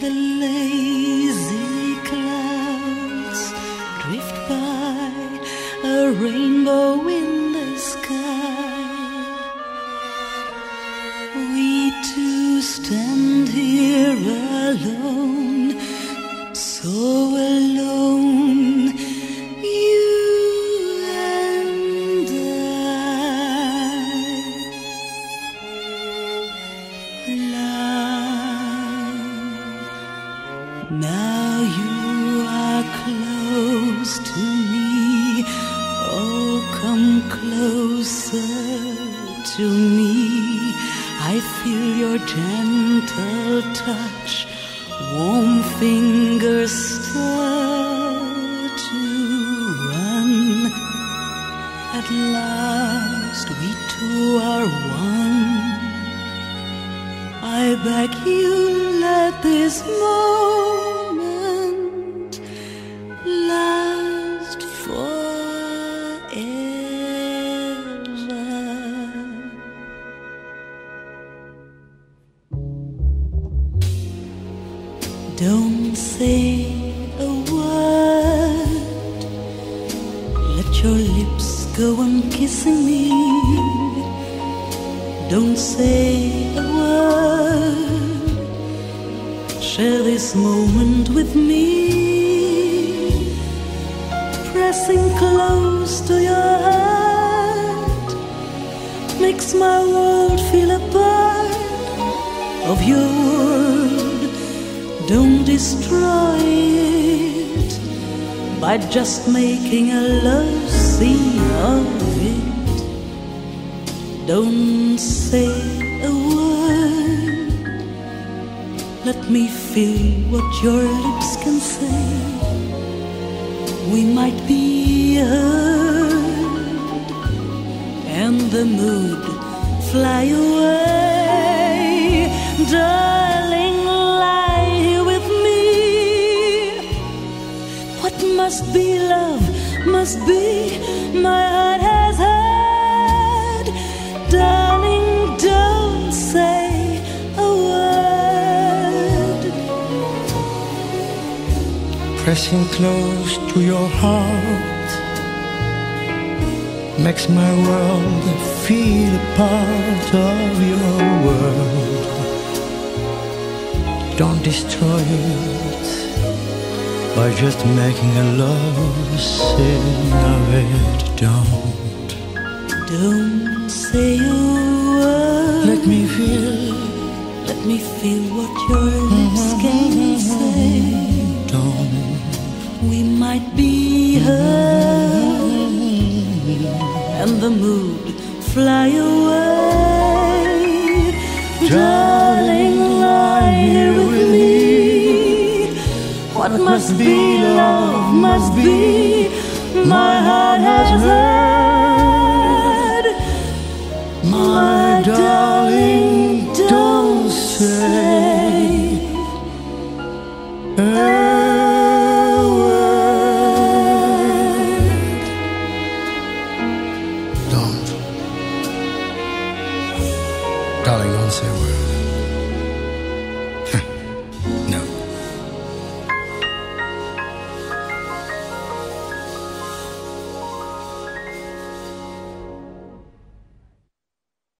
the lazy clouds drift by, a rainbow in the sky. We two stand here alone, so. I feel your gentle touch, warm fingers start to run. At last, we two are one. I beg you, let this moment last forever. Don't say a word. Let your lips go on kissing me. Don't say a word. Share this moment with me. Pressing close to your heart makes my world feel a part of your. Don't destroy it by just making a love scene of it. Don't say a word. Let me feel what your lips can say. We might be heard and the mood fly away. Darling, Pressing close to your heart makes my world feel a part of your world. Don't destroy it by just making a love scene of it. Don't Don't say a word. let me feel. Let me feel what your lips can might be heard and the mood fly away. Darling, lie here with me. What must be love must be. My heart has heard. My darling, don't say Darling, don't say a word.